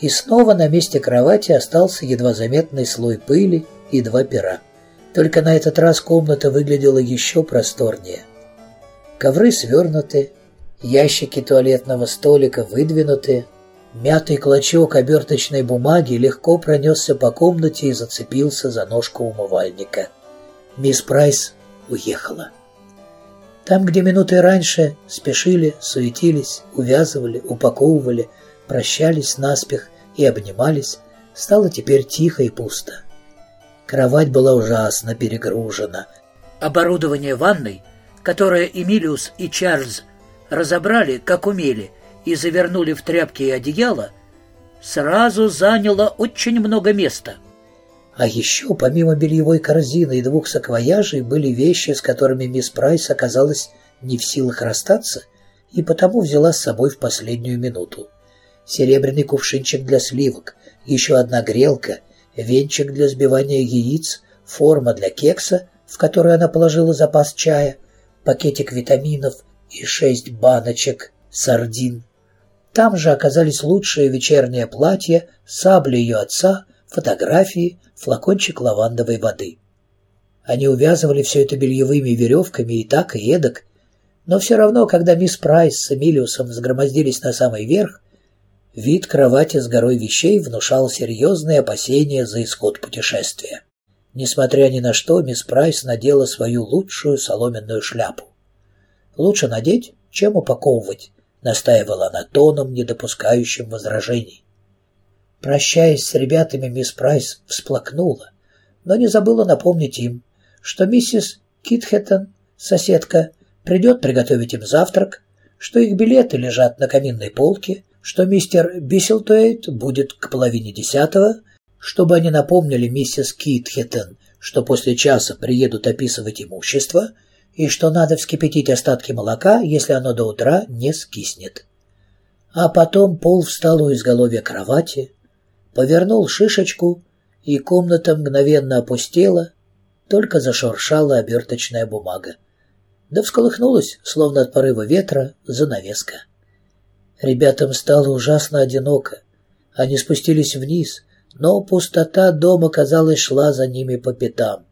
И снова на месте кровати остался едва заметный слой пыли и два пера. Только на этот раз комната выглядела еще просторнее. Ковры свернуты, ящики туалетного столика выдвинуты, мятый клочок оберточной бумаги легко пронесся по комнате и зацепился за ножку умывальника. Мисс Прайс уехала. Там, где минуты раньше спешили, суетились, увязывали, упаковывали, прощались наспех и обнимались, стало теперь тихо и пусто. Кровать была ужасно перегружена. Оборудование ванной, которое Эмилиус и Чарльз разобрали, как умели, и завернули в тряпки и одеяло, сразу заняло очень много места — а еще, помимо бельевой корзины и двух саквояжей, были вещи, с которыми мисс Прайс оказалась не в силах расстаться и потому взяла с собой в последнюю минуту. Серебряный кувшинчик для сливок, еще одна грелка, венчик для сбивания яиц, форма для кекса, в которую она положила запас чая, пакетик витаминов и шесть баночек сардин. Там же оказались лучшие вечернее платье, сабли ее отца, фотографии, флакончик лавандовой воды. Они увязывали все это бельевыми веревками и так, и эдак, но все равно, когда мисс Прайс с Эмилиусом взгромоздились на самый верх, вид кровати с горой вещей внушал серьезные опасения за исход путешествия. Несмотря ни на что, мисс Прайс надела свою лучшую соломенную шляпу. «Лучше надеть, чем упаковывать», — настаивала она тоном, не допускающим возражений. Прощаясь с ребятами, мисс Прайс всплакнула, но не забыла напомнить им, что миссис Китхеттон, соседка, придет приготовить им завтрак, что их билеты лежат на каминной полке, что мистер Бисселтуэйт будет к половине десятого, чтобы они напомнили миссис Китхеттон, что после часа приедут описывать имущество, и что надо вскипятить остатки молока, если оно до утра не скиснет. А потом Пол встал у изголовья кровати, повернул шишечку, и комната мгновенно опустела, только зашуршала оберточная бумага. Да всколыхнулась, словно от порыва ветра, занавеска. Ребятам стало ужасно одиноко. Они спустились вниз, но пустота дома, казалось, шла за ними по пятам.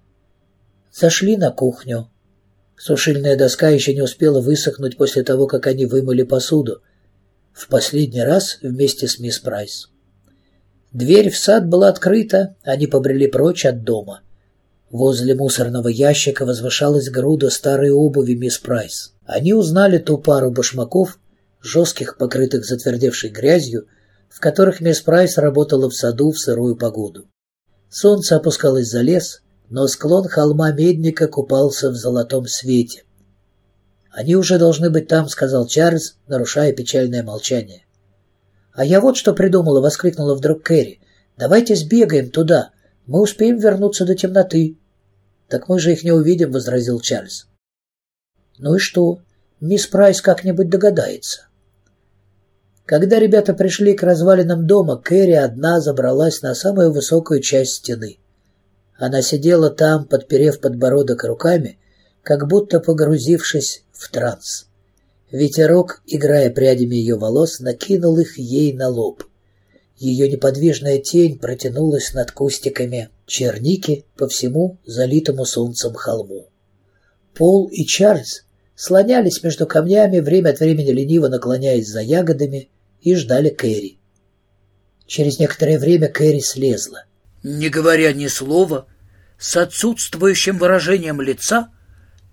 Зашли на кухню. Сушильная доска еще не успела высохнуть после того, как они вымыли посуду. В последний раз вместе с мисс Прайс. Дверь в сад была открыта, они побрели прочь от дома. Возле мусорного ящика возвышалась груда старой обуви мисс Прайс. Они узнали ту пару башмаков, жестких, покрытых затвердевшей грязью, в которых мисс Прайс работала в саду в сырую погоду. Солнце опускалось за лес, но склон холма Медника купался в золотом свете. «Они уже должны быть там», — сказал Чарльз, нарушая печальное молчание. «А я вот что придумала!» — воскликнула вдруг Кэрри. «Давайте сбегаем туда. Мы успеем вернуться до темноты». «Так мы же их не увидим», — возразил Чарльз. «Ну и что? Мисс Прайс как-нибудь догадается». Когда ребята пришли к развалинам дома, Кэрри одна забралась на самую высокую часть стены. Она сидела там, подперев подбородок руками, как будто погрузившись в транс. Ветерок, играя прядями ее волос, накинул их ей на лоб. Ее неподвижная тень протянулась над кустиками черники по всему залитому солнцем холму. Пол и Чарльз слонялись между камнями, время от времени лениво наклоняясь за ягодами, и ждали Кэрри. Через некоторое время Кэрри слезла. Не говоря ни слова, с отсутствующим выражением лица,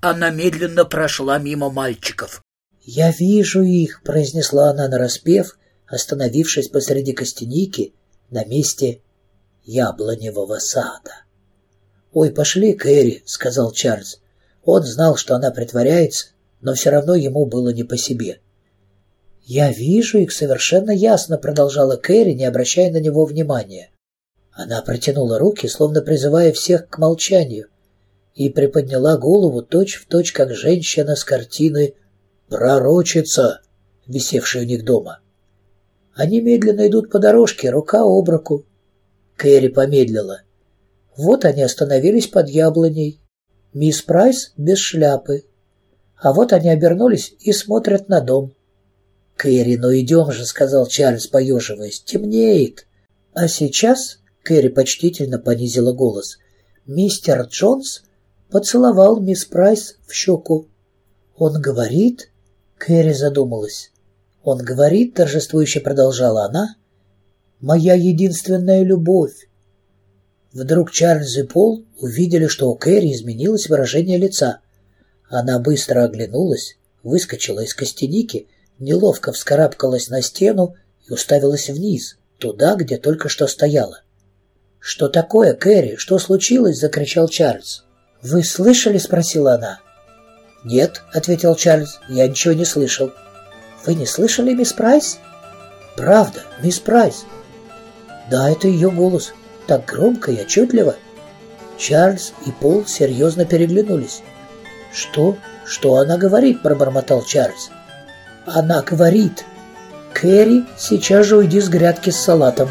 она медленно прошла мимо мальчиков. «Я вижу их», — произнесла она нараспев, остановившись посреди костяники на месте яблоневого сада. «Ой, пошли, Кэрри», — сказал Чарльз. Он знал, что она притворяется, но все равно ему было не по себе. «Я вижу их совершенно ясно», — продолжала Кэрри, не обращая на него внимания. Она протянула руки, словно призывая всех к молчанию, и приподняла голову точь-в-точь, точь, как женщина с картины пророчица, висевшая у них дома. Они медленно идут по дорожке, рука об руку. Кэрри помедлила. Вот они остановились под яблоней. Мисс Прайс без шляпы. А вот они обернулись и смотрят на дом. «Кэрри, ну идем же», — сказал Чарльз, поеживаясь. «Темнеет». «А сейчас...» — Кэрри почтительно понизила голос. «Мистер Джонс поцеловал мисс Прайс в щеку». «Он говорит...» — Кэрри задумалась. «Он говорит», — торжествующе продолжала она, — «моя единственная любовь». Вдруг Чарльз и Пол увидели, что у Кэрри изменилось выражение лица. Она быстро оглянулась, выскочила из костяники, неловко вскарабкалась на стену и уставилась вниз, туда, где только что стояла. «Что такое, Кэрри? Что случилось?» — закричал Чарльз. «Вы слышали?» — спросила она. «Нет», — ответил Чарльз, — «я ничего не слышал». «Вы не слышали, мисс Прайс?» «Правда, мисс Прайс». «Да, это ее голос. Так громко и отчетливо». Чарльз и Пол серьезно переглянулись. «Что? Что она говорит?» – пробормотал Чарльз. «Она говорит, Кэрри, сейчас же уйди с грядки с салатом».